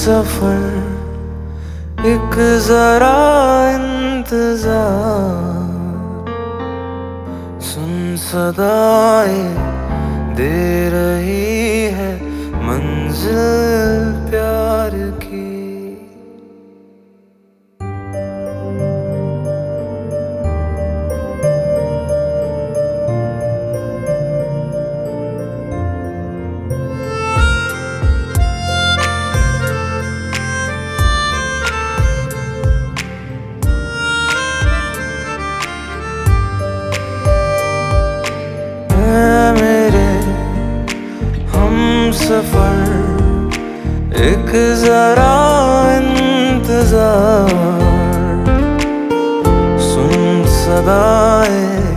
सफ़र एक जरा इंतज़ार। सुन सदाए दे रही है मंजिल प्यार। सफ़र एक जरा इंतज़ार। सुन सदाए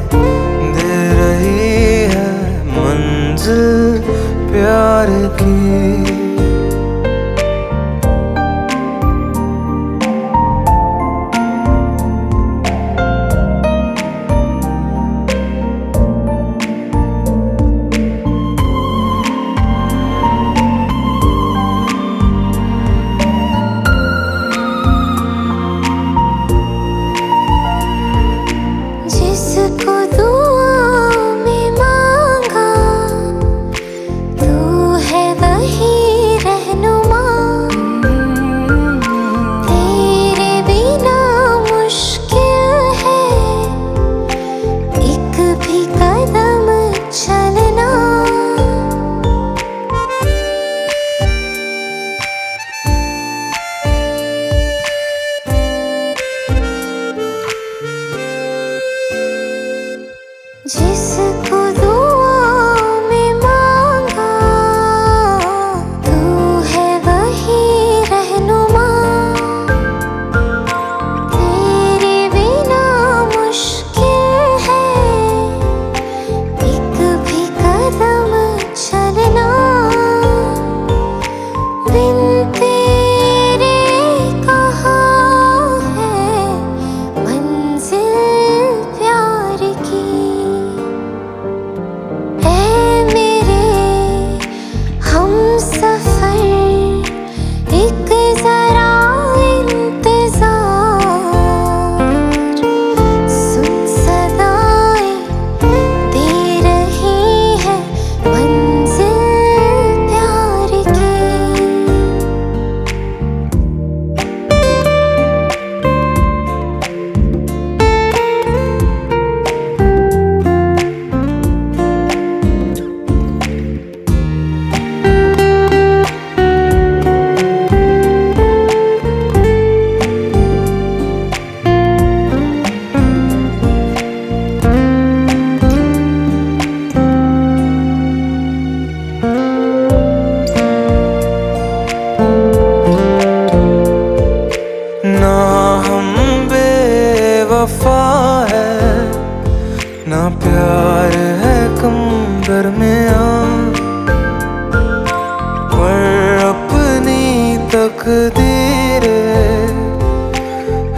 प्यार है कम दरमिया पर अपनी तकदीर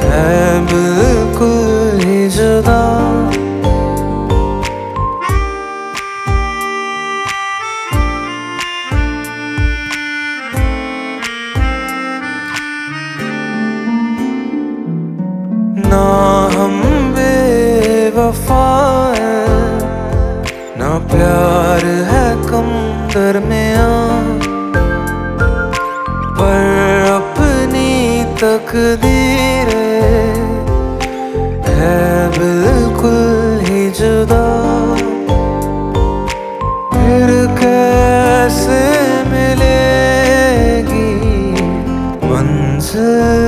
है बिल्कुल ही जुदा। ना हम बेवफा प्यार है कम दरमिया पर अपनी तक तकदीर है बिल्कुल ही जुदा। फिर कैसे मिलेगी मंजिल?